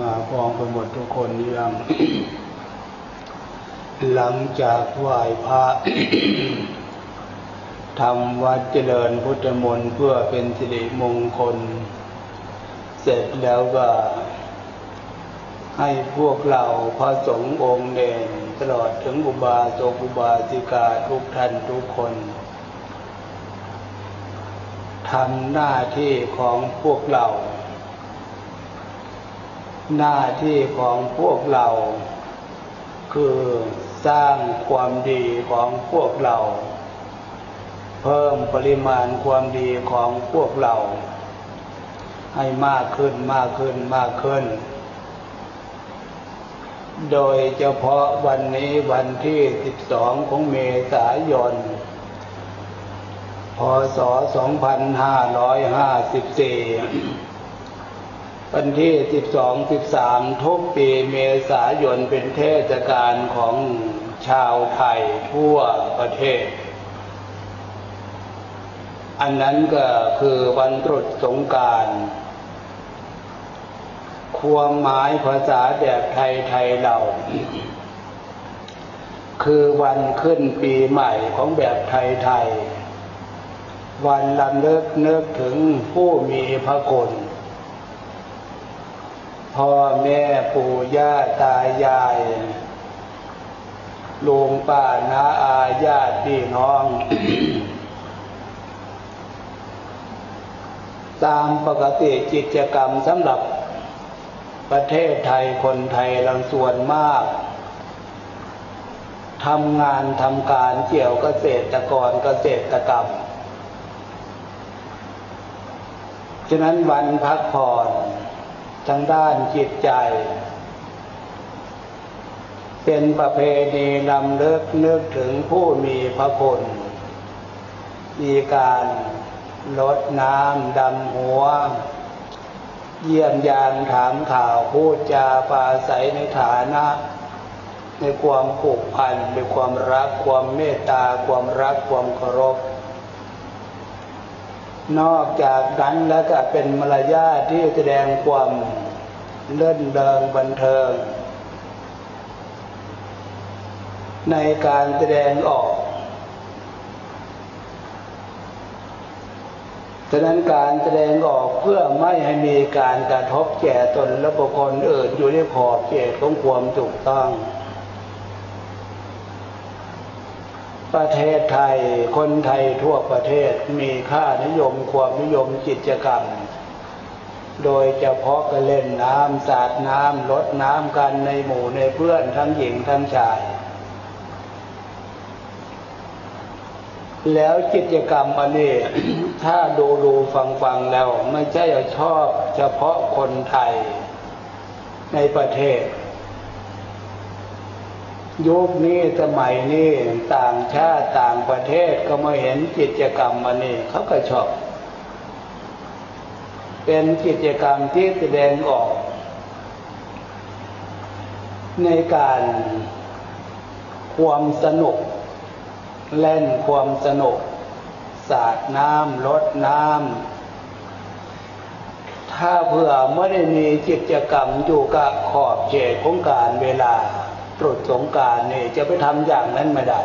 มาพร้อมกันหมดทุกคนยังหลังจากไหว้พระทำวัดเจริญพุทธมนต์เพื่อเป็นสิริมงคล เสร็จแล้วก็ ให้พวกเราพระสงฆ์องค์เด่นตลอดถึงอุบาสกอุบาสิกาทุกท่านทุกคน ทำหน้าที่ของพวกเรา หน้าที่ของพวกเรา คือสร้างความดีของพวกเรา เพิ่มปริมาณความดีของพวกเรา ให้มากขึ้นมากขึ้นมากขึ้น โดยเฉพาะวันนี้วันที่ 12 ของเมษายน พศ 2554 วันที่ 12 13 ทุกปีเมษายนเป็นเทศกาลของชาวไทยทั่วประเทศ อันนั้นก็คือวันตรุษสงการความหมายภาษาแบบไทยไทยเรา คือวันขึ้นปีใหม่ของแบบไทยไทย วันลำเลิกนึกถึงผู้มีพระคุณพ่อแม่ปู่ย่าตายายลุงป้าน้าอาญาติพี่น้อง ตามปกติกิจกรรมสำหรับประเทศไทยคนไทยลังส่วนมากทำงานทำการเกี่ยวเกษตรกรเกษตรกรรม ฉะนั้นวันพักผ่อนทางด้านจิตใจ เป็นประเพณีนำเลิกนึกถึงผู้มีพระคุณมีการลดน้ำดำหัว เยี่ยมยามถามข่าวพูดจาปาศัยในฐานะ ในความผูกพันในความรักความเมตตาความรักความเคารพ นอกจากนั้นแล้วก็เป็นมารยาทที่แสดงความเล่นเดิงบันเทิง ในการแสดงออกฉะนั้นการแสดงออกเพื่อไม่ให้มีการกระทบแก่ตนและบุคคลอื่นอยู่ในขอบเขตของความถูกต้อง ประเทศไทยคนไทยทั่วประเทศมีค่านิยมความนิยมกิจกรรม โดยเฉพาะการเล่นน้ำสาดน้ำลดน้ำกันในหมู่ในเพื่อนทั้งหญิงทั้งชาย แล้วกิจกรรมอันนี้ถ้าดูดูฟังฟังแล้ว ไม่ใช่ชอบเฉพาะคนไทยในประเทศ ยุคนี้สมัยนี้ต่างชาติต่างประเทศก็มาเห็นกิจกรรมอันนี้เขาก็ชอบ เป็นกิจกรรมที่แสดงออก ในการความสนุก เล่นความสนุก สาดน้ำลดน้ำถ้าเผื่อไม่ได้มีกิจกรรมอยู่กับขอบเขตของการเวลา ตรุษสงการนี่จะไปทำอย่างนั้นไม่ได้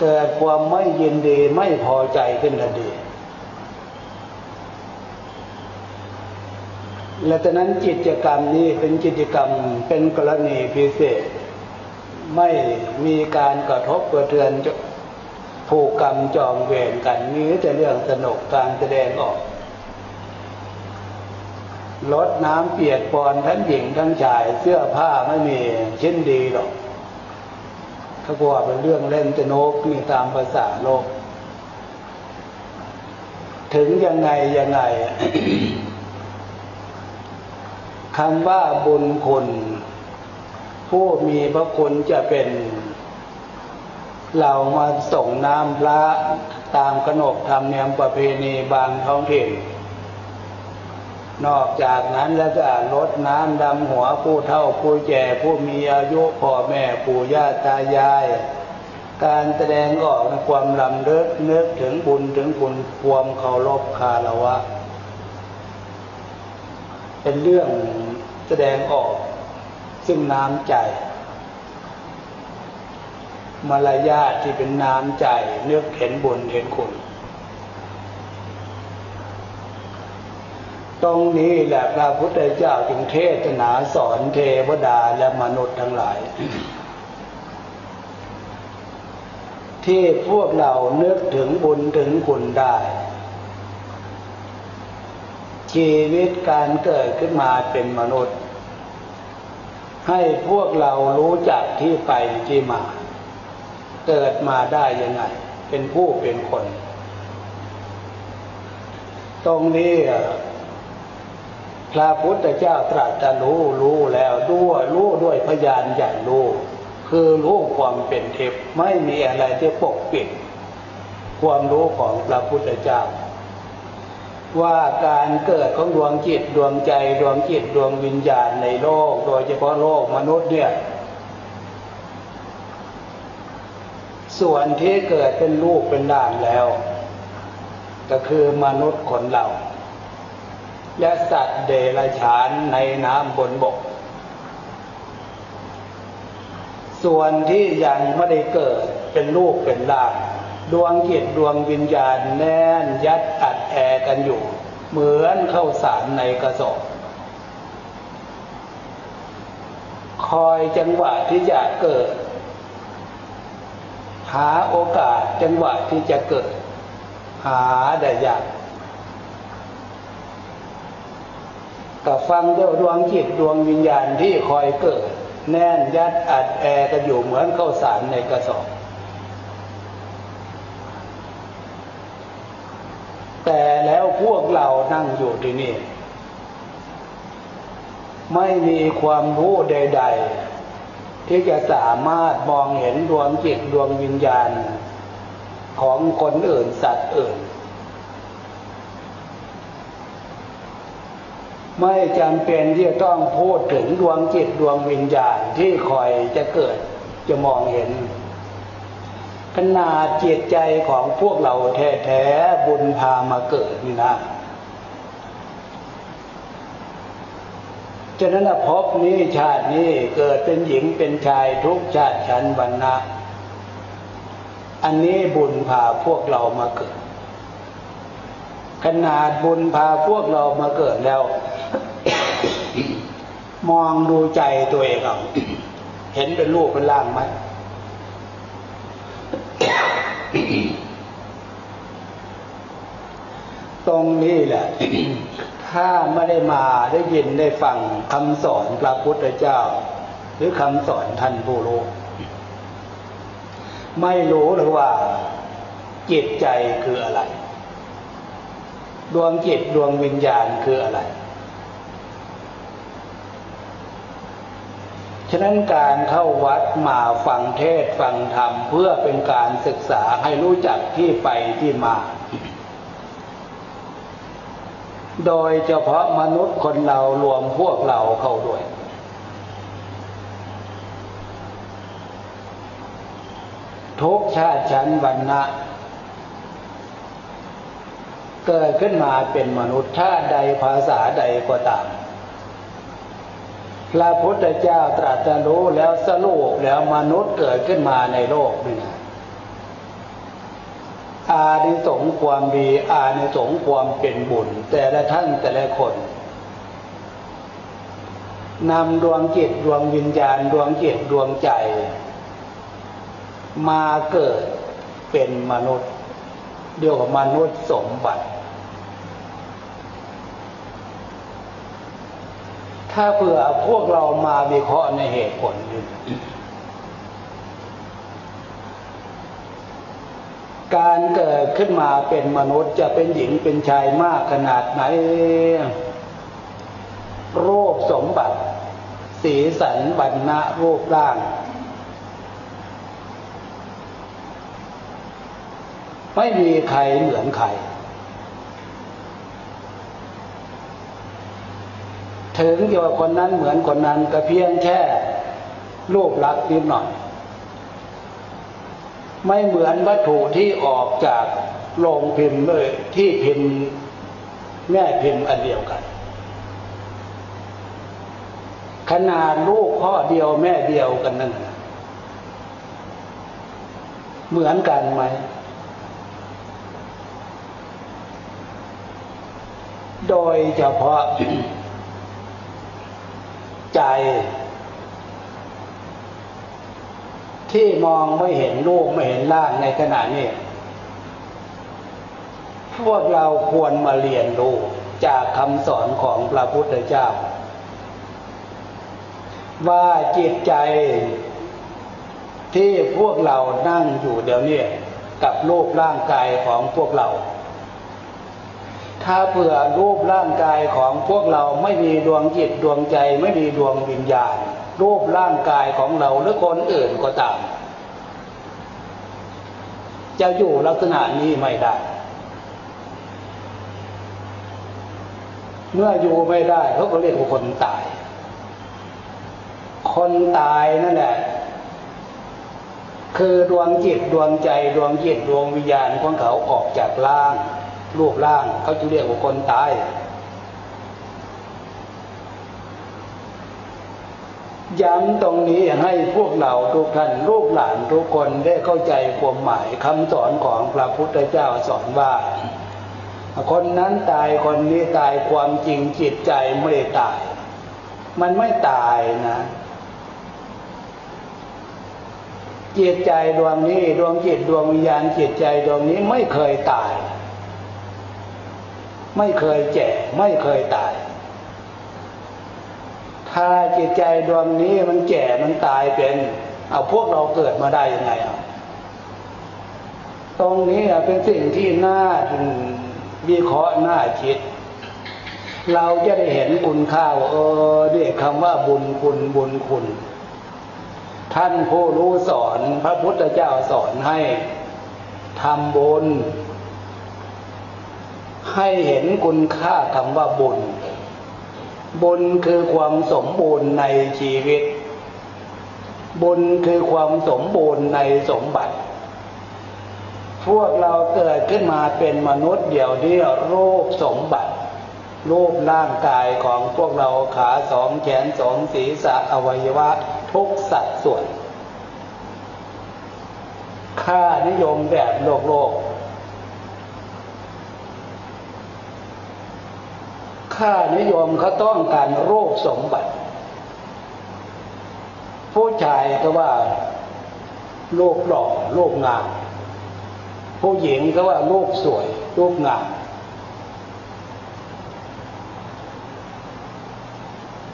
เกิดความไม่ยินดีไม่พอใจขึ้นทันทีและจากนั้นกิจกรรมนี้เป็นกิจกรรมเป็นกรณีพิเศษ ไม่มีการกระทบกระเทือนผูกกรรมจองเวรกันนี้จะเรื่องสนุกการแสดงออก ลดน้ำเปียกปอนทั้งหญิงทั้งชายเสื้อผ้าไม่มีเชิ้นดีหรอกเขากว่าเป็นเรื่องเล่นจะโนกนี่ตามภาษาโลก ถึงยังไงยังไงคำว่าบุญคุณ ผู้มีพระคุณจะเป็น เรามาส่งน้ำพระตามขนบธรรมเนียมประเพณีบางท้องถิ่น นอกจากนั้นแล้วก็ลดน้ำดำหัวผู้เฒ่าผู้แก่ผู้มีอายุพ่อแม่ปู่ย่าตายาย การแสดงออกในความลำเลิกนึกถึงบุญถึงคุณความเคารพคารวะ เป็นเรื่องแสดงออกซึ่งน้ำใจ มารยาทที่เป็นน้ำใจนึกเห็นบุญเห็นคุณ ตรงนี้แหละพระพุทธเจ้าจึงเทศนาสอนเทวดาและมนุษย์ทั้งหลาย ที่พวกเรานึกถึงบุญถึงคุณได้ ชีวิตการเกิดขึ้นมาเป็นมนุษย์ ให้พวกเรารู้จักที่ไปที่มา เกิดมาได้ยังไง เป็นผู้เป็นคน ตรงนี้ พระพุทธเจ้าตรัสจะรู้รู้แล้วด้วยรู้ด้วยพยานอย่างรู้คือรู้ความเป็นเทพไม่มีอะไรที่ปกปิด ความรู้ของพระพุทธเจ้า ว่าการเกิดของดวงจิตดวงใจดวงจิตดวงวิญญาณในโลก โดยเฉพาะโลกมนุษย์เนี่ยส่วนที่เกิดเป็นรูปเป็นด่างแล้ว ก็คือมนุษย์คนเรา และสัตว์เดรัจฉานในน้ำบนบก ส่วนที่ยังไม่ได้เกิดเป็นรูปเป็นร่าง ดวงจิตดวงวิญญาณแน่นยัดอัดแอกันอยู่ เหมือนเข้าสารในกระสอบคอยจังหวะที่จะเกิด หาโอกาสจังหวะที่จะเกิด หาได้ยาก กับฟังเจ้าดวงจิตดวงวิญญาณที่คอยเกิด แน่นยัดอัดแอกันอยู่เหมือนข้าวสารในกระสอบ แต่แล้วพวกเรานั่งอยู่ที่นี่ ไม่มีความรู้ใด ๆ ที่จะสามารถมองเห็นดวงจิตดวงวิญญาณของคนอื่นสัตว์อื่น ไม่จำเป็นที่จะต้องพูดถึงดวงจิตดวงวิญญาณที่คอยจะเกิดจะมองเห็นขนาดจิตใจของพวกเราแท้ๆบุญพามาเกิดนี่นะฉะนั้นพบนี้ชาตินี้เกิดเป็นหญิงเป็นชายทุกชาติชั้นวรรณะ อันนี้บุญพาพวกเรามาเกิด ขนาดบุญพาพวกเรามาเกิดแล้ว มองดูใจตัวเองเอาเห็นเป็นรูปเป็นร่างไหมตรงนี้แหละ ถ้าไม่ได้มาได้ยินได้ฟังคำสอนพระพุทธเจ้า หรือคำสอนท่านผู้รู้ไม่รู้หรือว่า จิตใจคืออะไร ดวงจิตดวงวิญญาณคืออะไร ฉะนั้นการเข้าวัดมาฟังเทศฟังธรรมเพื่อเป็นการศึกษาให้รู้จักที่ไปที่มา โดยเฉพาะมนุษย์คนเรารวมพวกเราเข้าด้วย ทุกชาติชั้นวรรณะเกิดขึ้นมาเป็นมนุษย์ชาติใดภาษาใดก็ตาม ระพุทธเจ้าตรัสรู้แล้วสรุปแล้วมนุษย์เกิดขึ้นมาในโลกนี่อานิสงความดีอานิสงความเป็นบุญ แต่ละท่านแต่ละคนนำดวงจิตดวงวิญญาณดวงจิตดวงใจ มาเกิดเป็นมนุษย์เรียกว่ามนุษย์สมบัติ ถ้าเผื่อพวกเรามาวิเคราะห์ในเหตุผลการเกิดขึ้นมาเป็นมนุษย์จะเป็นหญิงเป็นชายมากขนาดไหนรูปสมบัติ สีสันบรรณะรูปร่าง ไม่มีใครเหมือนใคร ถึงจะว่าคนนั้นเหมือนคนนั้นก็เพียงแค่รูปลักษณ์นิดหน่อย ไม่เหมือนวัตถุที่ออกจากโรงพิมพ์เลยที่พิมพ์แม่พิมพ์อันเดียวกัน ขนาดลูกพ่อเดียวแม่เดียวกันนั่นเหมือนกันไหมโดยเฉพาะ ใจ ที่มองไม่เห็นรูปไม่เห็นร่างในขณะนี้พวกเราควรมาเรียนรู้จากคำสอนของพระพุทธเจ้า ว่าจิตใจที่พวกเรานั่งอยู่เดี๋ยวนี้กับรูปร่างกายของพวกเรา ถ้าเผื่อรูปร่างกายของพวกเราไม่มีดวงจิตดวงใจไม่มีดวงวิญญาณ รูปร่างกายของเราหรือคนอื่นก็ตาม จะอยู่ลักษณะนี้ไม่ได้ เมื่ออยู่ไม่ได้เขาก็เรียกว่าคนตาย คนตายนั่นแหละคือดวงจิตดวงใจดวงจิตดวงวิญญาณของเขาออกจากร่าง รูปร่างเขาจะเรียกว่าคนตาย ย้ำตรงนี้ให้พวกเราทุกท่านลูกหลานทุกคนได้เข้าใจความหมายคำสอนของพระพุทธเจ้าสอนว่า คนนั้นตายคนนี้ตายความจริงจิตใจไม่ได้ตาย มันไม่ตายนะจิตใจดวงนี้ดวงจิตดวงวิญญาณจิตใจดวงนี้ไม่เคยตาย ไม่เคยแก่ไม่เคยตาย ถ้าจิตใจดวงนี้มันแก่มันตายเป็น เอาพวกเราเกิดมาได้ยังไงอะตรงนี้เป็นสิ่งที่น่าวิเคราะห์น่าคิด เราจะได้เห็นคุณค่าว่าเออเนี่ยคำว่าบุญคุณบุญคุณ ท่านผู้รู้สอนพระพุทธเจ้าสอนให้ทำบุญ ให้เห็นคุณค่าคำว่าบุญ บุญคือความสมบูรณ์ในชีวิต บุญคือความสมบูรณ์ในสมบัติ พวกเราเกิดขึ้นมาเป็นมนุษย์เดี๋ยวนี้รูปสมบัติ รูปร่างกายของพวกเราขาสองแขนสองศีรษะอวัยวะทุกสัดส่วน ค่านิยมแบบโลกโลก ค่านิยมเขาต้องการรูปสมบัติ ผู้ชายก็ว่ารูปหล่อรูปงามผู้หญิงก็ว่ารูปสวยรูปงาม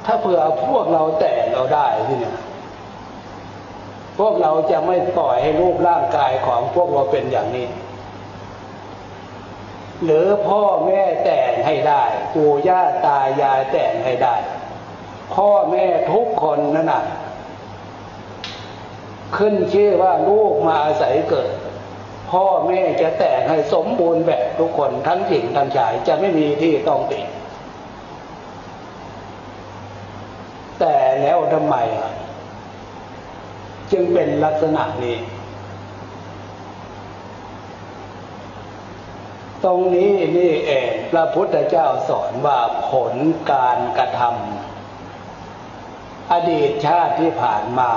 ถ้าเผื่อพวกเราแต่งเราได้ที่เนี่ยพวกเราจะไม่ปล่อยให้รูปร่างกายของพวกเราเป็นอย่างนี้ หรือพ่อแม่แต่งให้ได้ปู่ย่าตายายแต่งให้ได้ พ่อแม่ทุกคนนั่นน่ะขึ้นชื่อว่าลูกมาอาศัยเกิด พ่อแม่จะแต่งให้สมบูรณ์แบบทุกคนทั้งหญิงทั้งชายจะไม่มีที่ต้องติดแต่แล้วทำไม จึงเป็นลักษณะนี้ ตรงนี้นี่เองพระพุทธเจ้าสอนว่าผลการกระทำอดีตชาติที่ผ่านมา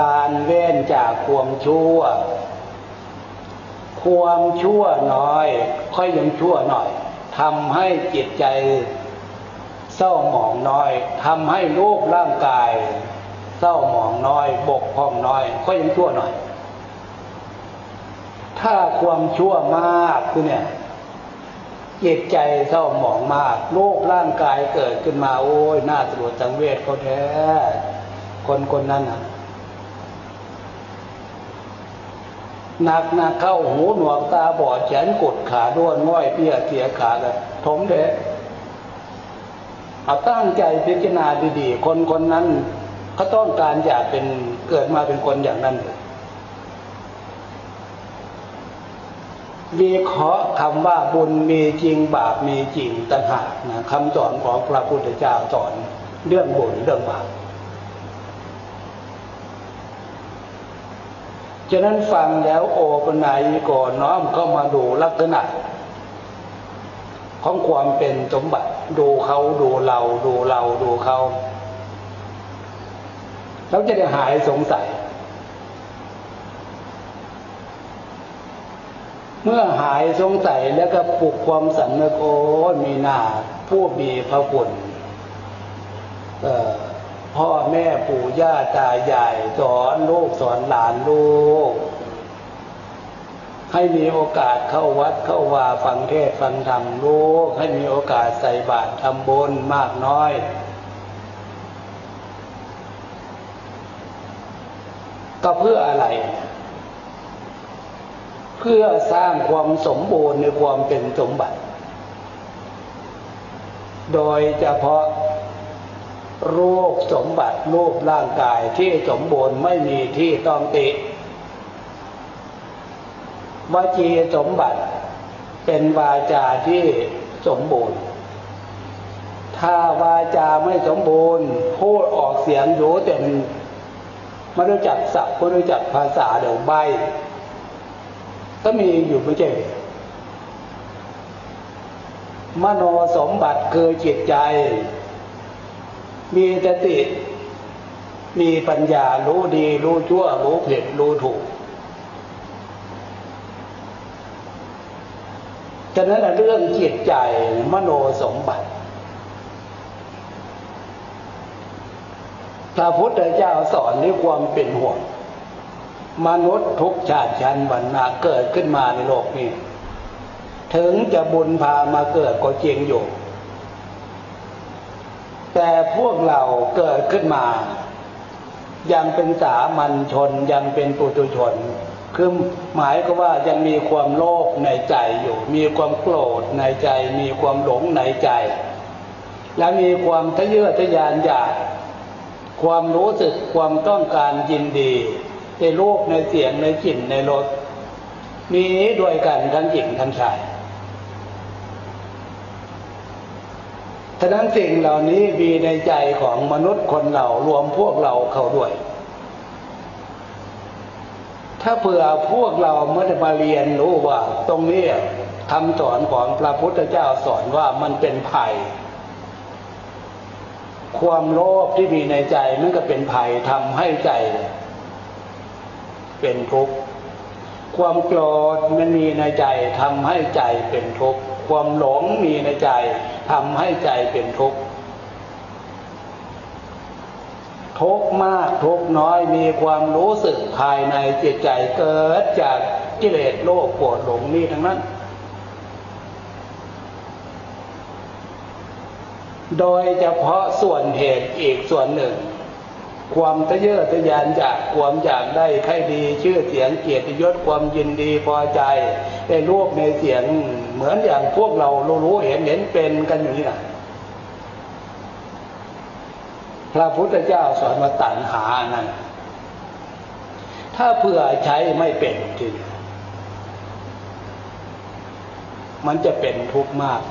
การเว้นจากความชั่ว ความชั่วน้อย ค่อยยังชั่วหน่อยทำให้จิตใจเศร้าหมองน้อยทำให้รูปร่างกาย เศร้าหมองน้อย บกพร่องน้อยก็ยังชั่วหน่อย ถ้าความชั่วมากคือเนี่ยจิตใจเศร้าหมองมาก โรูปร่างกายเกิดขึ้นมา โอ้ยน่าตรวจสังเวชเขาแท้ คนคนนั้นน่ะหนักหนักเข้าหูหนวกตาบอดแขนกดขาด้วนง่อยเพี้ยเสียขากันถมเดะเอาตั้งใจพิจารณาดีๆ คนคนนั้นเขาต้องการอยากเป็นเกิดมาเป็นคนอย่างนั้นเลย วิเคราะห์คำว่าบุญมีจริงบาปมีจริงต่างหากนะคำสอนของพระพุทธเจ้าสอนเรื่องบุญเรื่องบาปฉะนั้นฟังแล้วโอปนายก่อนน้อมเข้ามาดูลักษณะ ของความเป็นสมบัติดูเขาดูเราดูเราดูเขาเราจะได้หายสงสัย เมื่อหายสงสัยแล้วก็ปลุกความสำนึกโอ้มีหนาผู้มีพระคุณพ่อแม่ปู่ย่าตายายสอนลูกสอนหลานลูก ให้มีโอกาสเข้าวัดเข้าวาฟังเทศฟังธรรมลูก ให้มีโอกาสใส่บาตรทำบุญมากน้อยก็เพื่ออะไรเเพื่อสร้างความสมบูรณ์ในความเป็นสมบัติ โดยเฉพาะรูปสมบัติรูปร่างกายที่สมบูรณ์ไม่มีที่ต้องติวจีสมบัติเป็นวาจาที่สมบูรณ์ ถ้าวาจาไม่สมบูรณ์พูดออกเสียงอยู่แต่ไม่รู้จักศัพท์ไม่รู้จักภาษาเดี๋ยวใบ ก็มีอยู่ไม่ใช่มโนสมบัติคือจิตใจ มีสติ มีปัญญารู้ดี รู้ชั่ว รู้ผิดรู้ถูกฉะนั้นเรื่องจิตใจมโนสมบัติพระพุทธเจ้าสอนด้วยความเป็นห่วง มนุษย์ทุกชาติชั้นวรรณะเกิดขึ้นมาในโลกนี้ ถึงจะบุญพามาเกิดก็จริงอยู่ แต่พวกเราเกิดขึ้นมา ยังเป็นสามัญชนยังเป็นปุถุชน คือหมายก็ว่ายังมีความโลภในใจอยู่ มีความโกรธในใจ มีความหลงในใจ และมีความทะเยอทะยานอยากความรู้สึกความต้องการยินดี ในรูปในเสียงในกลิ่นในรสมีด้วยกันทั้งหญิงทั้งชายฉะนั้นสิ่งเหล่านี้มีในใจของมนุษย์คนเรารวมพวกเราเข้าด้วย ถ้าเผื่อพวกเราไม่ได้มาเรียนรู้ว่าตรงนี้คำสอนของพระพุทธเจ้าสอนว่ามันเป็นภัย ความโลภที่มีในใจมันก็เป็นภัยทำให้ใจ เป็นทุกข์ความโกรธมันมีในใจทำให้ใจเป็นทุกข์ความหลงมีในใจทำให้ใจเป็นทุกข์ทุกข์มากทุกข์น้อยมีความรู้สึกภายในจิตใจเกิดจากกิเลสโลภโกรธหลงนี่ทั้งนั้น โดยเฉพาะส่วนเหตุอีกส่วนหนึ่ง ความทะเยอทะยานอยากความอยากได้ใครดีชื่อเสียงเกียรติยศความยินดีพอใจในรูปในเสียงเหมือนอย่างพวกเรารู้เห็นเห็นเป็นกันอยู่นี่นะพระพุทธเจ้าสอนมาตัณหานั้น ถ้าเผื่อใช้ไม่เป็นจริงมันจะเป็นทุกข์มาก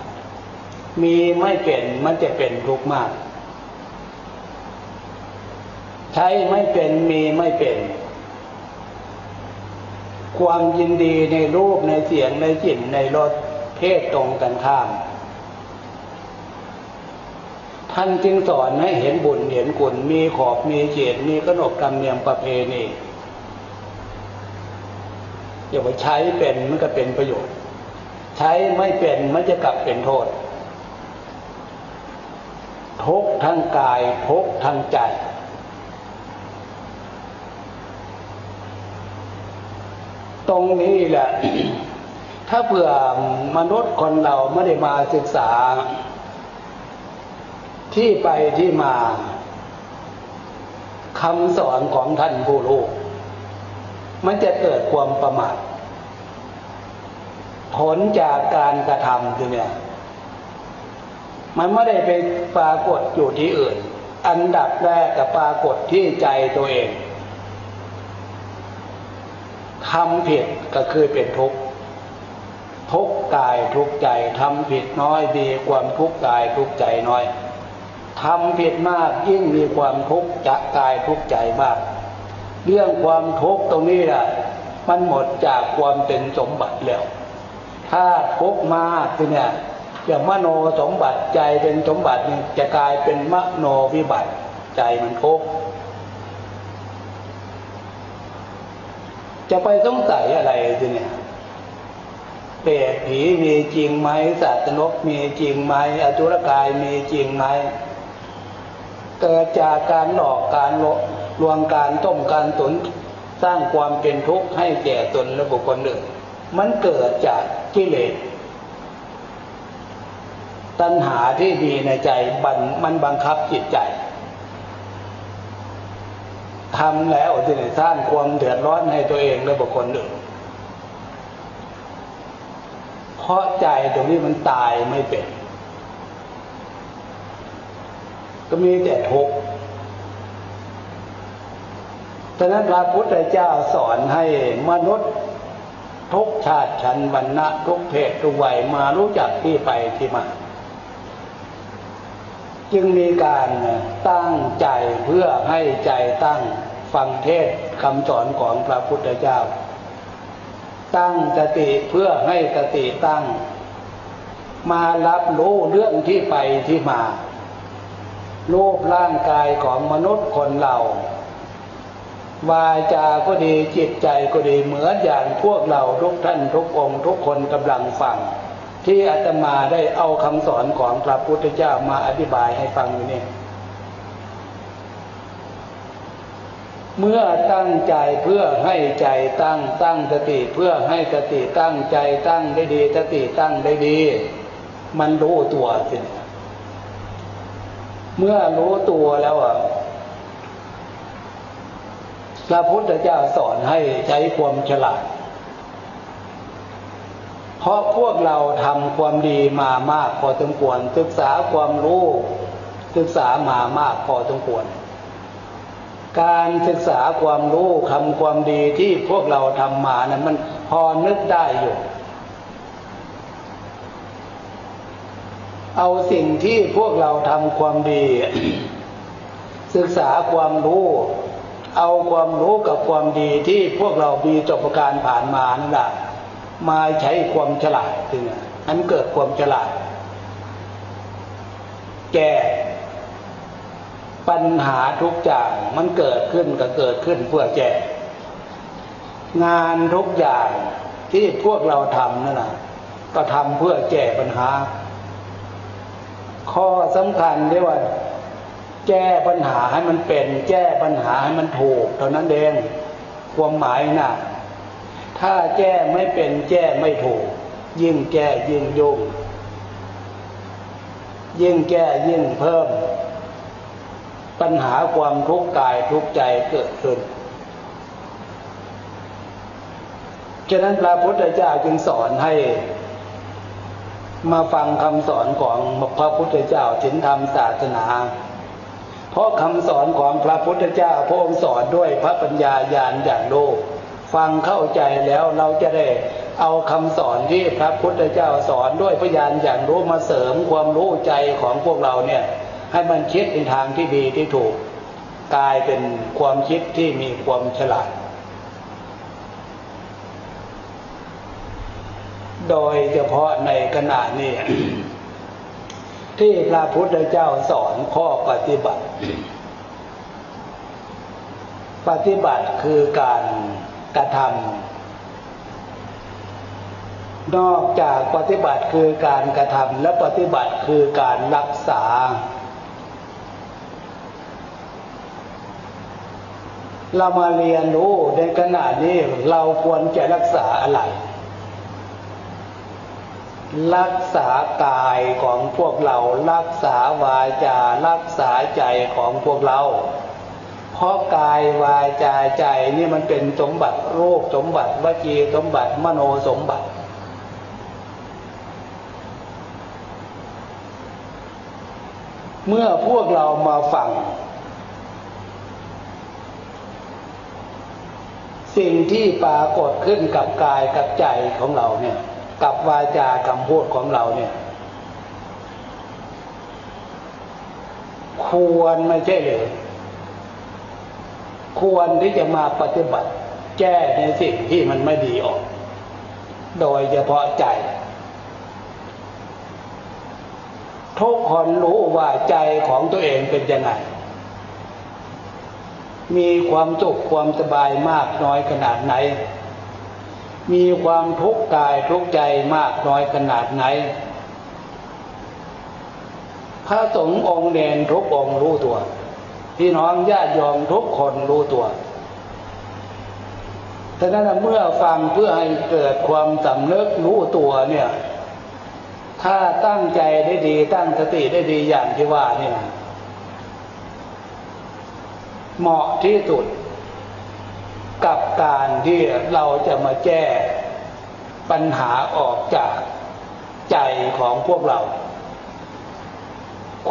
มีไม่เป็นมันจะเป็นทุกข์มาก ใช้ไม่เป็นมีไม่เป็น ความยินดีในรูปในเสียงในกลิ่นในรสเพศตรงกันข้าม ท่านจึงสอนให้เห็นบุญเห็นกุลมีขอบมีเขตมีขนบธรรมเนียมประเพณีอย่าไปใช้เป็นมันก็เป็นประโยชน์ ใช้ไม่เป็นมันจะกลับเป็นโทษทุกทั้งกายทุกทั้งใจ ตรงนี้แหละ ถ้าเผื่อมนุษย์คนเราไม่ได้มาศึกษา ที่ไปที่มาคำสอนของท่านผู้รู้มันจะเกิดความประมาทผลจากการกระทำคือเนี่ย มันไม่ได้ไปปรากฏอยู่ที่อื่น อันดับแรกกับปรากฏที่ใจตัวเอง ทำผิดก็คือเป็นทุกข์ทุกกายทุกใจทำผิดน้อยดีความทุกกายทุกใจน้อยทำผิดมากยิ่งมีความทุกข์จะกายทุกใจมาก เรื่องความทุกข์ตรงนี้แหละมันหมดจากความเป็นสมบัติแล้ว ถ้าทุกข์มากเนี่ยอย่างมโนสมบัติใจเป็นสมบัตินี่จะกลายเป็นมโนวิบัติใจมันทุกข์ จะไปสงสัยอะไรทีเนี่ยเปรตผีมีจริงไหมสัตว์นกมีจริงไหมอสุรกายมีจริงไหมเกิดจากการหลอกการลวงการต้มการตุนสร้างความเป็นทุกข์ให้แก่ตนและบุคคลอื่นมันเกิดจากกิเลสตัณหาที่มีในใจบันมันบังคับจิตใจ ทำแล้วจะได้สร้างความเดือดร้อนให้ตัวเองและบุคคลอื่นเพราะใจตรงนี้มันตายไม่เป็น ก็มีแต่ทุกข์ฉะนั้นพระพุทธเจ้าสอนให้มนุษย์ทุกชาติชั้นวรรณะทุกเพศทุกวัยมารู้จักที่ไปที่มา จึงมีการตั้งใจเพื่อให้ใจตั้ง ฟังเทศคำสอนของพระพุทธเจ้า ตั้งสติเพื่อให้สติตั้ง มารับรู้เรื่องที่ไปที่มารูปร่างกายของมนุษย์คนเรา วาจาก็ดีจิตใจก็ดีเหมือนอย่างพวกเราทุกท่านทุกองค์ทุกคนกำลังฟัง ที่อาตมาได้เอาคำสอนของพระพุทธเจ้ามาอธิบายให้ฟังอยู่นี่ เมื่อตั้งใจเพื่อให้ใจตั้งตั้งสติเพื่อให้สติตั้งใจตั้งได้ดีสติตั้งได้ดี มันรู้ตัวสิเมื่อรู้ตัวแล้วอะพระพุทธเจ้าสอนให้ใช้ความฉลาด เพราะพวกเราทำความดีมามากพอสมควรศึกษาความรู้ ศึกษามามากพอสมควร การศึกษาความรู้คำความดีที่พวกเราทำมานะั้นมันพอนึกได้อยู่ เอาสิ่งที่พวกเราทำความดี ศึกษาความรู้ เอาความรู้กับความดีที่พวกเรามีจบการผ่านมานั่นแหละมาใช้ความฉลาดถึงอันเกิดความฉลาด แก้ ปัญหาทุกอย่างมันเกิดขึ้นก็เกิดขึ้นเพื่อแก้งานทุกอย่างที่พวกเราทำนั่นแหละก็ทำเพื่อแก้ปัญหา ข้อสำคัญที่ว่า แก้ปัญหาให้มันเป็น แก้ปัญหาให้มันถูกเท่านั้นเองความหมายนะ่ะถ้าแก้ไม่เป็นแก้ไม่ถูก ยิ่งแก้ยิ่งยุ่งยิ่งแก้ยิ่งเพิ่ม ปัญหาความทุกข์กายทุกข์ใจเกิดขึ้น ฉะนั้นพระพุทธเจ้าจึงสอนให้ มาฟังคำสอนของพระพุทธเจ้าถินธรรมศาสนา เพราะคำสอนของพระพุทธเจ้าพระองค์สอนด้วยพระปัญญาญาณอย่างโลกฟังเข้าใจแล้วเราจะได้เอาคำสอนที่พระพุทธเจ้าสอนด้วยพยานอย่างรู้มาเสริมความรู้ใจของพวกเราเนี่ย ให้มันคิดในทางที่ดีที่ถูกกลายเป็นความคิดที่มีความฉลาด โดยเฉพาะในขณะนี้ ที่พระพุทธเจ้าสอนข้อปฏิบัติ ปฏิบัติคือการกระทำนอกจากปฏิบัติคือการกระทำและปฏิบัติคือการรักษา เรามาเรียนรู้ในขณะนี้เราควรจะรักษาอะไร รักษากายของพวกเรา รักษาวาจา รักษาใจของพวกเรา เพราะกายวาจาใจนี่มันเป็นสมบัติโรคสมบัติวจีสมบัติมโนสมบัติเมื่อพวกเรามาฟัง สิ่งที่ปรากฏขึ้นกับกายกับใจของเราเนี่ย กับวาจาคำพูดของเราเนี่ย ควรไม่ใช่เลยควรที่จะมาปฏิบัติแก้ในสิ่งที่มันไม่ดีออก โดยเฉพาะใจ ทุกคนรู้ว่าใจของตัวเองเป็นยังไง มีความสุขความสบายมากน้อยขนาดไหน มีความทุกข์กายทุกข์ใจมากน้อยขนาดไหน พระสงฆ์องค์เนนทุกองค์รู้ตัว พี่น้องญาติโยมทุกคนรู้ตัวฉะนั้นเมื่อฟังเพื่อให้เกิดความสำนึกรู้ตัวเนี่ย ถ้าตั้งใจได้ดีตั้งสติได้ดีอย่างที่ว่าเนี่ย เหมาะที่สุด กับการที่เราจะมาแก้ปัญหาออกจากใจของพวกเรา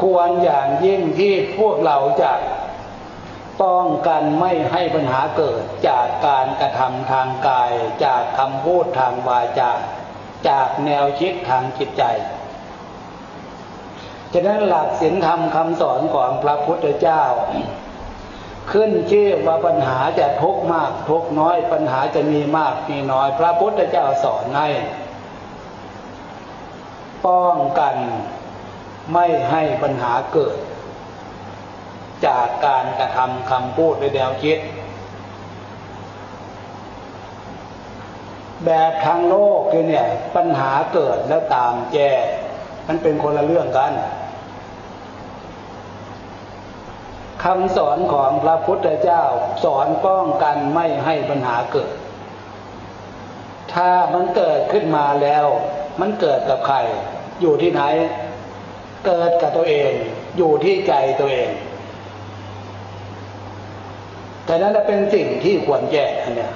ควรอย่างยิ่งที่พวกเราจะป้องกันไม่ให้ปัญหาเกิดจากการกระทำทางกาย จากคำพูดทางวาจาจากแนวคิดทางจิตใจ ฉะนั้นหลักศีลธรรมคำสอนของพระพุทธเจ้า ขึ้นชื่อว่าปัญหาจะทุกมากทุกน้อย ปัญหาจะมีมากมีน้อย พระพุทธเจ้าสอนให้ป้องกันไม่ให้ปัญหาเกิด จากการกระทำคำพูดในแนวคิด แบบทางโลกคือเนี่ยปัญหาเกิดแล้วตามแก้มันเป็นคนละเรื่องกัน คำสอนของพระพุทธเจ้าสอนป้องกันไม่ให้ปัญหาเกิด ถ้ามันเกิดขึ้นมาแล้ว มันเกิดกับใคร อยู่ที่ไหน เกิดกับตัวเอง อยู่ที่ใจตัวเอง แต่นั้นเป็นสิ่งที่ควรแก้เนี้ย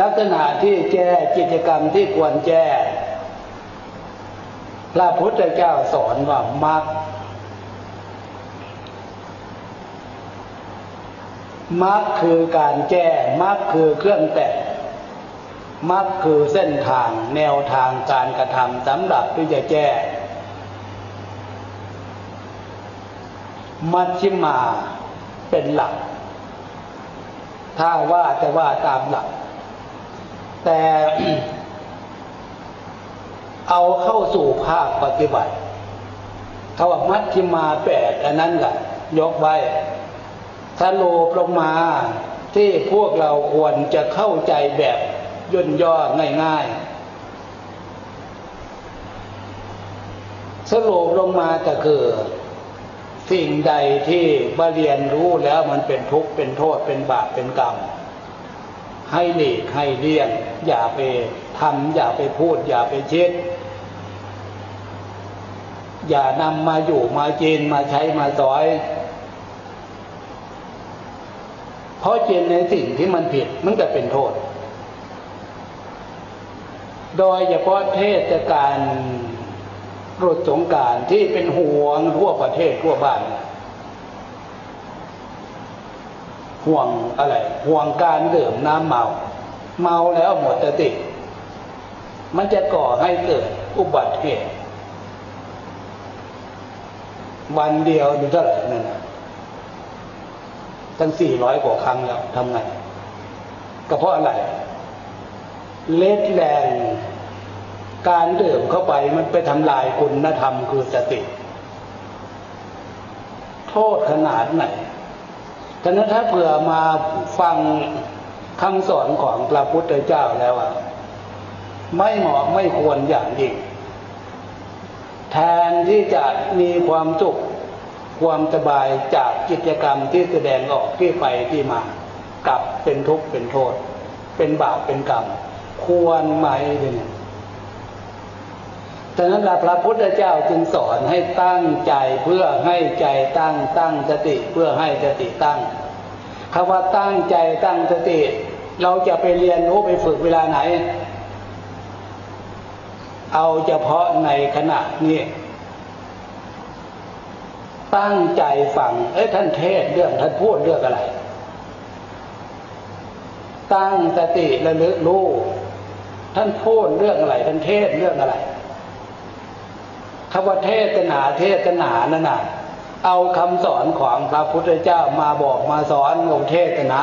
ลักษณะที่แก้กิจกรรมที่ควรแก้ พระพุทธเจ้าสอนว่ามักมักคือการแก้มักคือเครื่องแต่งมักคือเส้นทางแนวทางการกระทำสำหรับที่จะแก้มัชชิมาเป็นหลัก ถ้าว่าแต่ว่าตามหลัก แต่ เอาเข้าสู่ภาคปฏิบัติคำว่ามัชชิมาแปดอันนั้นแหละยกไว้สรุปลงมาที่พวกเราควรจะเข้าใจแบบย่นย่อง่ายๆ สรุปลงมาก็คือ สิ่งใดที่มาเรียนรู้แล้วมันเป็นทุกข์เป็นโทษเป็นบาปเป็นกรรม ให้หลีกให้เลี่ยง อย่าไปทำอย่าไปพูด อย่าไปคิดอย่านำมาอยู่มากินมาใช้มาสอย เพราะกินในสิ่งที่มันผิดมันก็เป็นโทษ โดยเฉพาะเทศกาลรถสงการที่เป็นห่วงทั่วประเทศทั่วบ้าน ห่วงอะไร ห่วงการดื่มน้ำเมา เมาแล้วหมดสติ มันจะก่อให้เกิดอุบัติเหตุวันเดียวอยู่เท่าไหร่นั่นนะตั้งสี่ร้อยกว่าครั้งแล้วทำไงก็เพราะอะไร เล็ดแรงการดื่มเข้าไปมันไปทำลายคุณธรรมคือสติ โทษขนาดไหน ฉะนั้นถ้าเผื่อมาฟังคำสอนของพระพุทธเจ้าแล้วอะไม่เหมาะไม่ควรอย่างยิ่ง แทนที่จะมีความสุขความสบายจากกิจกรรมที่แสดงออกที่ไปที่มา กลับเป็นทุกข์เป็นโทษ เป็นบาปเป็นกรรม ควรไหมเนี่ย ฉะนั้นพระพุทธเจ้าจึงสอนให้ตั้งใจเพื่อให้ใจตั้งตั้งสติเพื่อให้สติตั้งคำว่าตั้งใจตั้งสติ เราจะไปเรียนรู้ไปฝึกเวลาไหน เอาเฉพาะในขณะนี้ตั้งใจฟัง เอ้ยท่านเทศเรื่องท่านพูดเรื่องอะไร ตั้งสติระลึกรู้ท่านพูดเรื่องอะไร ท่านเทศเรื่องอะไร คำว่าเทศนาเทศนานั่นน่ะเอาคำสอนของพระพุทธเจ้ามาบอกมาสอนองค์เทศนา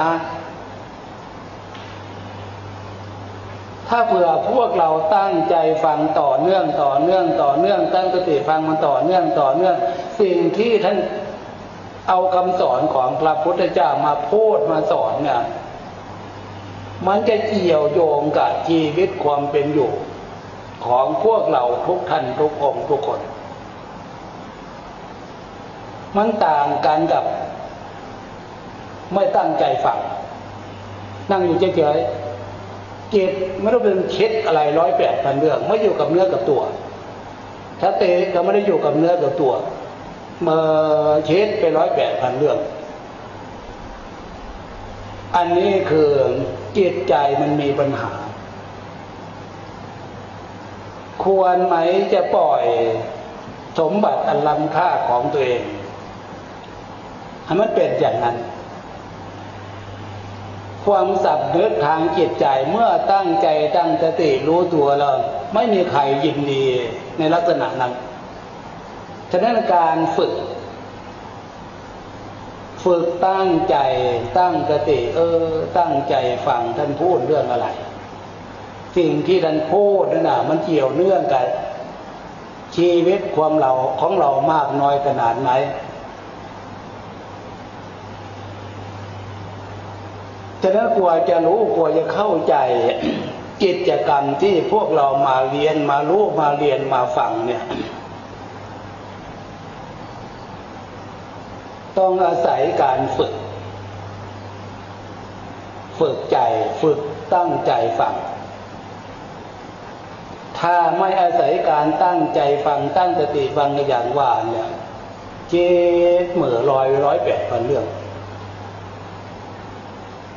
ถ้าเผื่อพวกเราตั้งใจฟังต่อเนื่องต่อเนื่องต่อเนื่อง ตั้งสติฟังมันต่อเนื่องต่อเนื่อง สิ่งที่ท่านเอาคำสอนของพระพุทธเจ้ามาพูดมาสอนเนี่ยมันจะเกี่ยวโยงกับชีวิตความเป็นอยู่ ของพวกเราทุกท่านทุกองทุกคน มันต่างกันกับ ไม่ตั้งใจฟัง นั่งอยู่เฉยๆจิตไม่ต้องเป็นคิดอะไรร้อยแปดพันเรื่อง ไม่อยู่กับเนื้อกับตัวถ้าเตก็ไม่ได้อยู่กับเนื้อกับตัวเมื่อคิดไปร้อยแปดพันเรื่อง อันนี้คือจิตใจมันมีปัญหา ควรไหมจะปล่อยสมบัติอันล้ำค่าของตัวเองให้มันเป็นอย่างนั้น ความสับนึกทางจิตใจเมื่อตั้งใจตั้งสติรู้ตัวแล้วไม่มีใครยินดีในลักษณะนั้น ฉะนั้นการฝึก ฝึกตั้งใจตั้งสติเออ ตั้งใจฟังท่านพูดเรื่องอะไร สิ่งที่ท่านพูดนั่นน่ะมันเกี่ยวเนื่องกับชีวิตความเราของเรามากน้อยขนาดไหน ฉะนั้นกว่าจะรู้กว่าจะเข้าใจกิจกรรมที่พวกเรามาเรียนมารู้มาเรียนมาฟังเนี่ย ต้องอาศัยการฝึก ฝึกใจฝึกตั้งใจฟัง ถ้าไม่อาศัยการตั้งใจฟังตั้งสติฟังอย่างว่าเนี่ยเจ็ดเหมือลอยร้อยแปดพันเรื่อง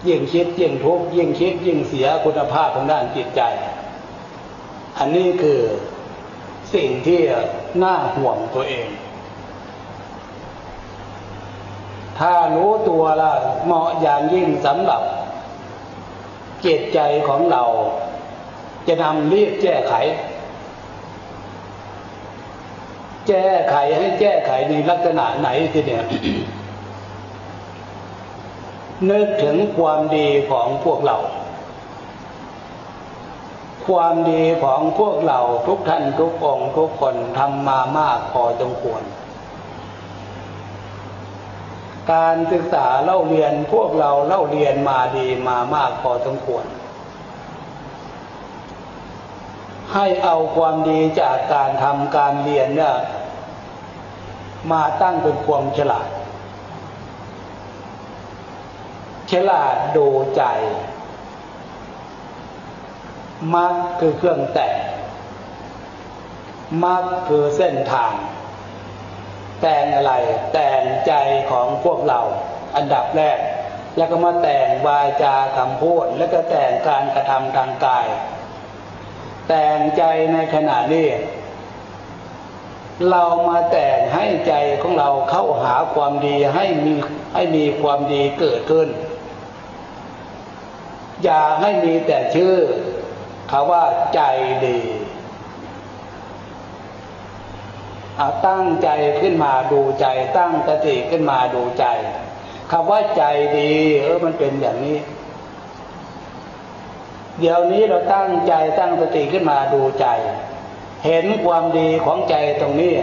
ยิ่งคิดยิ่งทุกข์ยิ่งคิดยิ่งเสียคุณภาพทางด้านจิตใจ อันนี้คือสิ่งที่น่าห่วงตัวเอง ถ้ารู้ตัวละเหมาะอย่างยิ่งสำหรับจิตใจของเรา จะนำรีบแก้ไข แก้ไขให้แก้ไขในลักษณะไหนทีเนี่ยนึกถึงความดีของพวกเรา ความดีของพวกเราทุกท่านทุกองทุกคนทำมามากพอจงควร การศึกษาเล่าเรียนพวกเราเล่าเรียนมาดีมามากพอสมควร ให้เอาความดีจากการทำการเรียนเนี่ยมาตั้งเป็นความฉลาด ฉลาดดูใจมักคือเครื่องแต่งมักคือเส้นทาง แต่งอะไร แต่งใจของพวกเรา อันดับแรก แล้วก็มาแต่งวาจาคำพูด แล้วก็แต่งการกระทำทางกาย แต่งใจในขณะนี้ เรามาแต่งให้ใจของเราเข้าหาความดีให้มีให้มีความดีเกิดขึ้น อย่าให้มีแต่ชื่อคาว่าใจดีเอาตั้งใจขึ้นมาดูใจ ตั้งสติขึ้นมาดูใจคำว่าใจดี เออมันเป็นอย่างนี้ เดี๋ยวนี้เราตั้งใจตั้งสติขึ้นมาดูใจ เห็นความดีของใจตรงนี้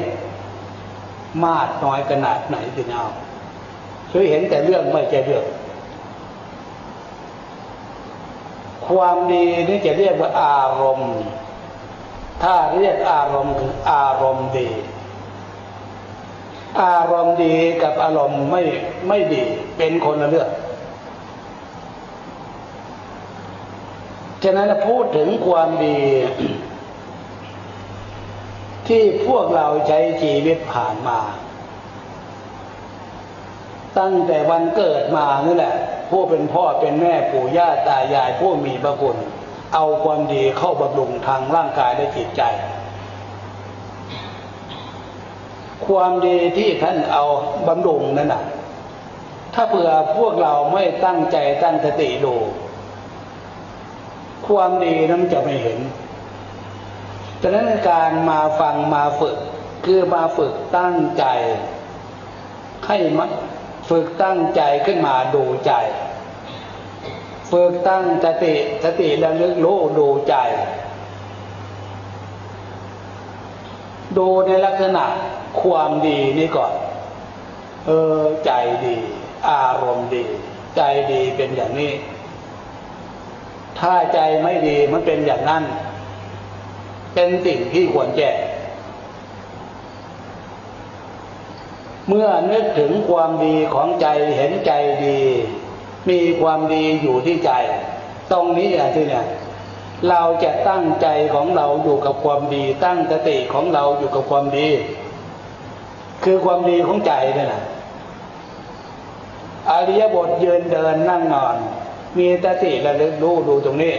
มากน้อยขนาดไหนสิเอาคือเห็นแต่เรื่องไม่ใช่เรื่อง ความดีนี่จะเรียกว่าอารมณ์ ถ้าเรียกอารมณ์คืออารมณ์ดี อารมณ์ดีกับอารมณ์ไม่ไม่ดีเป็นคนละเรื่อง ฉะนั้นพูดถึงความดี ที่พวกเราใช้ชีวิตผ่านมา ตั้งแต่วันเกิดมานี่แหละ ผู้เป็นพ่อเป็นแม่ปู่ย่าตายายผู้มีพระคุณ เอาความดีเข้าบำรุงทางร่างกายและจิตใจ ความดีที่ท่านเอาบำรุงนั่นน่ะ ถ้าเผื่อพวกเราไม่ตั้งใจตั้งสติดู ความดีนั้นจะไม่เห็นฉะนั้นการมาฟังมาฝึก คือมาฝึกตั้งใจ ให้มาฝึกตั้งใจขึ้นมาดูใจ ฝึกตั้งสติสติระลึกรู้ดูใจ ดูในลักษณะความดีนี่ก่อน เออใจดี อารมณ์ดี ใจดีเป็นอย่างนี้ ถ้าใจไม่ดีมันเป็นอย่างนั้น เป็นสิ่งที่ควรแก้เมื่อนึกถึงความดีของใจเห็นใจดี มีความดีอยู่ที่ใจ ตรงนี้อย่างที่เนี่ยเราจะตั้งใจของเราอยู่กับความดี ตั้งสติของเราอยู่กับความดี คือความดีของใจนี่ยนะอริยบทยืนเดินนั่งนอน มีสติระลึกรู้ดูตรงนี้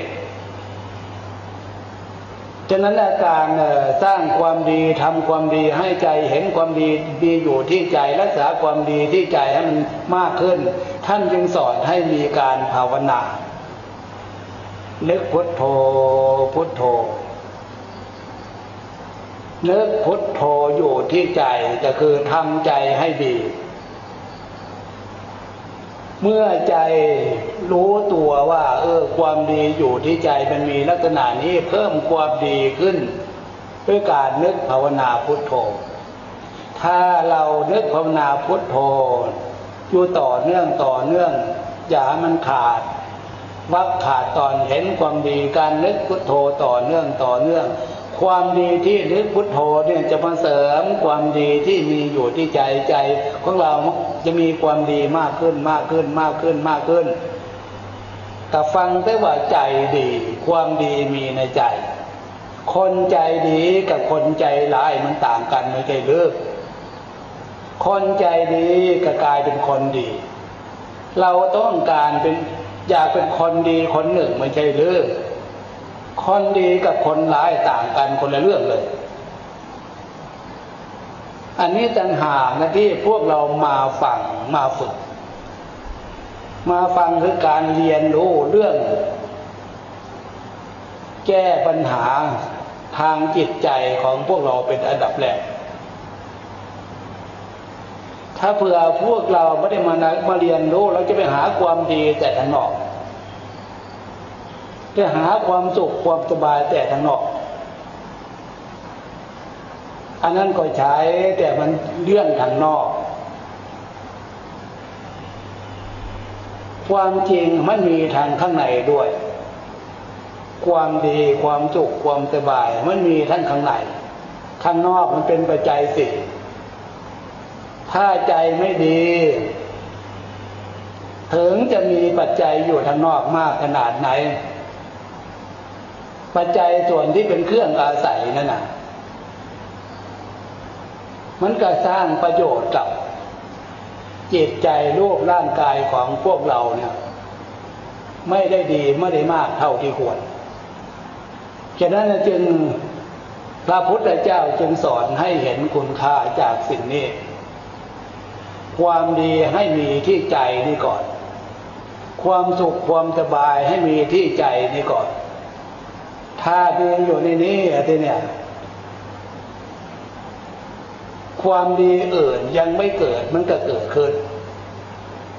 ฉะนั้นอาการสร้างความดีทำความดีให้ใจเห็นความดีดีอยู่ที่ใจรักษาความดีที่ใจให้มันมากขึ้น ท่านจึงสอนให้มีการภาวนานึกพุทโธพุทโธนึกพุทโธอยู่ที่ใจก็คือทำใจให้ดี เมื่อใจรู้ตัวว่า เออ ความดีอยู่ที่ใจมันมีลักษณะนี้เพิ่มความดีขึ้น ด้วยการนึกภาวนาพุทโธ ถ้าเรานึกภาวนาพุทโธอยู่ต่อเนื่องต่อเนื่อง อย่ามันขาดวักขาดตอนเห็นความดีการนึกพุทโธต่อเนื่องต่อเนื่อง ความดีที่นึกพุทโธเนี่ยจะมาเสริมความดีที่มีอยู่ที่ใจใจของเราจะมีความดีมากขึ้นมากขึ้นมากขึ้นมากขึ้น แต่ฟังได้ว่าใจดี ความดีมีในใจ คนใจดีกับคนใจร้ายมันต่างกันไม่ใช่หรือคนใจดีก็กลายเป็นคนดี เราต้องการเป็นอยากเป็นคนดีคนหนึ่งไม่ใช่หรือ คนดีกับคนร้ายต่างกันคนละเรื่องเลย อันนี้ต่างหากนะที่พวกเรามาฟังมาฝึก มาฟังคือการเรียนรู้เรื่อง แก้ปัญหาทางจิตใจของพวกเราเป็นอันดับแรก ถ้าเผื่อพวกเราไม่ได้มามาเรียนรู้เราจะไปหาความดีแต่ทางนอก ไปหาความสุขความสบายแต่ทางนอก อันนั้นก็ใช้แต่มันเลื่อนทางนอก ความจริงมันมีทางข้างในด้วย ความดีความสุขความสบาย มันมีทั้งข้างในข้างนอกมันเป็นปัจจัยสิถ้าใจไม่ดี ถึงจะมีปัจจัยอยู่ทางนอกมากขนาดไหน ปัจจัยส่วนที่เป็นเครื่องอาศัยนั่นน่ะ มันก็สร้างประโยชน์กับจิตใจรูปร่างกายของพวกเราเนี่ย ไม่ได้ดีไม่ได้มากเท่าที่ควร ฉะนั้นจึงพระพุทธเจ้าจึงสอนให้เห็นคุณค่าจากสิ่งนี้ ความดีให้มีที่ใจนี่ก่อน ความสุขความสบายให้มีที่ใจนี่ก่อน ถ้าดีอยู่ในนี้ทีเนี่ย ความดีอื่นยังไม่เกิดมันก็เกิดขึ้น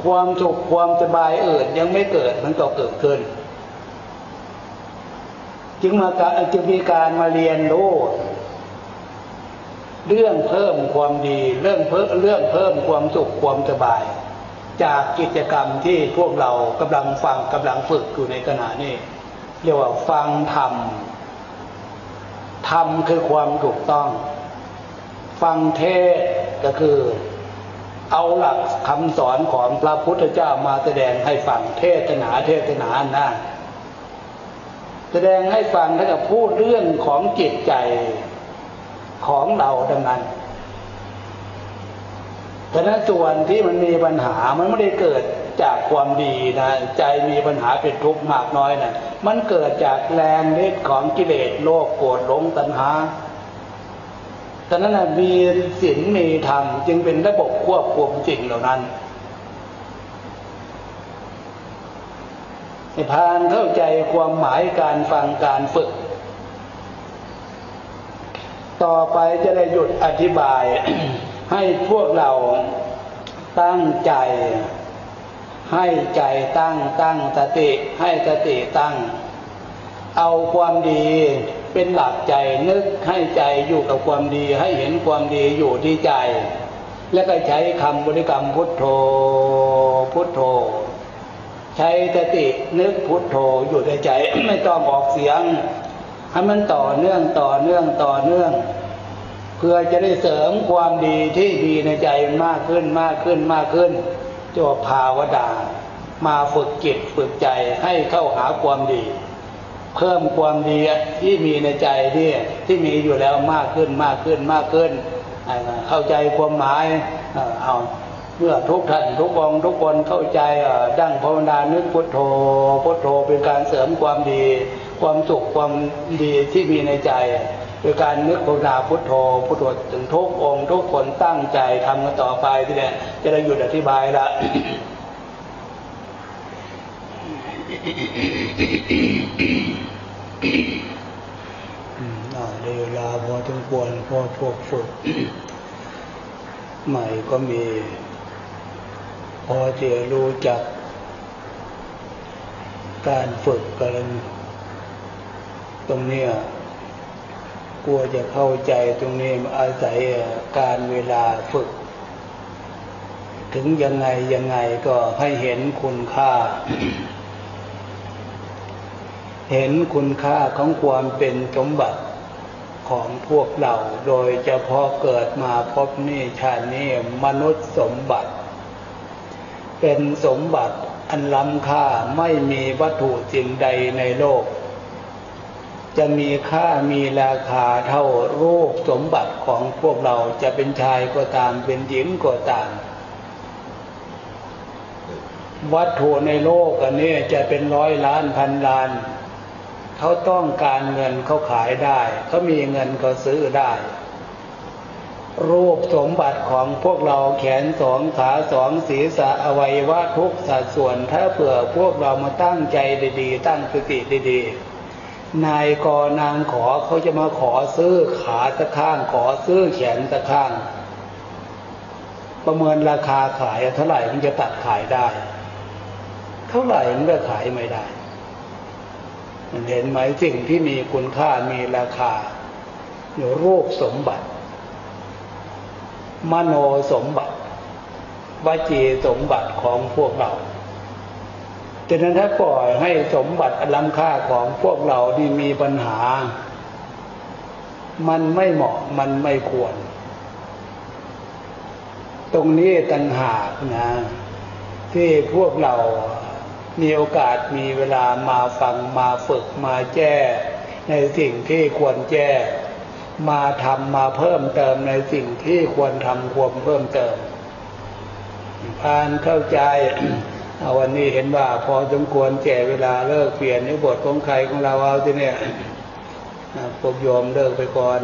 ความสุขความสบายอื่นยังไม่เกิดมันก็เกิดขึ้น จึงมาจึงมีการมาเรียนรู้เรื่องเพิ่มความดี เรื่องเพิ่มเรื่องเพิ่มความสุขความสบาย จากกิจกรรมที่พวกเรากำลังฟังกำลังฝึกอยู่ในขณะนี้ เรียกว่าฟังธรรมธรรมคือความถูกต้อง ฟังเทศก็คือ เอาหลักคำสอนของพระพุทธเจ้ามาแสดงให้ฟังเทศนาเทศนานะแสดงให้ฟังแล้วก็พูดเรื่องของจิตใจของเราดังนั้นแต่นั้นส่วนที่มันมีปัญหามันไม่ได้เกิด จากความดีนะใจมีปัญหาเป็นทุกข์มากน้อยนะมันเกิดจากแรงฤทธิ์ของกิเลสโลภโกรธหลงตัณหาฉะนั้นมีศีลมีธรรมจึงเป็นระบบควบคุมสิ่งเหล่านั้นในพานเข้าใจความหมายการฟังการฝึก ต่อไปจะได้หยุดอธิบายให้พวกเราตั้งใจ ให้ใจตั้งตั้งสติให้สติตั้ง เอาความดีเป็นหลักใจนึกให้ใจอยู่กับความดีให้เห็นความดีอยู่ที่ใจ แล้วก็ใช้คำบริกรรมพุทโธพุทโธ ใช้สตินึกพุทโธอยู่ในใจไม่ต้องออกเสียงให้มันต่อเนื่องต่อเนื่องต่อเนื่อง เพื่อจะได้เสริมความดีที่ดีในใจมากขึ้นมากขึ้นมากขึ้น จะว่าภาวดา มาฝึกจิตฝึกใจให้เข้าหาความดี เพิ่มความดีที่มีในใจที่ที่มีอยู่แล้วมากขึ้นมากขึ้นมากขึ้น เข้าใจความหมายเอาเมื่อทุกท่านทุกองทุกคนเข้าใจดั้งภาวนานึกพุทโธพุทโธเป็นการเสริมความดี ความสุขความดีที่มีในใจ โดยการนึกภาวนาพุทโธพุทโธถึงทุกองค์ทุกคนตั้งใจทำกันต่อไปที่เนี่ยจะได้หยุดอธิบายละน่าได้เวลาพอสมควรพอพวกฝึก ใหม่ก็มี พอจะรู้จัก การฝึกกันตรงเนี้ย กลัวจะเข้าใจตรงนี้อาศัยการเวลาฝึก ถึงยังไงยังไงก็ให้เห็นคุณค่า เห็นคุณค่าของความเป็นสมบัติของพวกเรา โดยเฉพาะเกิดมาพบนี่ชาตินี้มนุษย์สมบัติ เป็นสมบัติอันล้ำค่าไม่มีวัตถุสิ่งใดในโลก จะมีค่ามีราคาเท่ารูปสมบัติของพวกเราจะเป็นชายก็ตามเป็นหญิงก็ตาม วัตถุในโลกอันนี้จะเป็นร้อยล้านพันล้านเขาต้องการเงินเขาขายได้เขามีเงินเขาซื้อได้ รูปสมบัติของพวกเราแขนสองขาสองศีรษะอวัยวะทุกสัดส่วนถ้าเผื่อพวกเรามาตั้งใจดีๆ ตั้งสติดีๆ นายกนางขอเขาจะมาขอซื้อขาตะข้างขอซื้อแขนตะข้าง ประเมินราคาขายเท่าไหร่มันจะตัดขายได้ เท่าไหร่มันก็ขายไม่ได้ มันเห็นไหมสิ่งที่มีคุณค่ามีราคาอยู่รูปสมบัติ มโนสมบัติวจีสมบัติของพวกเรา ดังนั้นถ้าปล่อยให้สมบัติอันล้ำค่าของพวกเราที่มีปัญหา มันไม่เหมาะมันไม่ควร ตรงนี้ต่างหากนะ ที่พวกเรามีโอกาสมีเวลามาฟังมาฝึกมาแก้ในสิ่งที่ควรแก้มาทำมาเพิ่มเติมในสิ่งที่ควรทำควรเพิ่มเติมพานเข้าใจ เอาวันนี้เห็นว่าพอสมควรแก่เวลาเลิกเปลี่ยนในบทของใครของเราเอาที่เนี่ยพวกโยมเลิกไปก่อน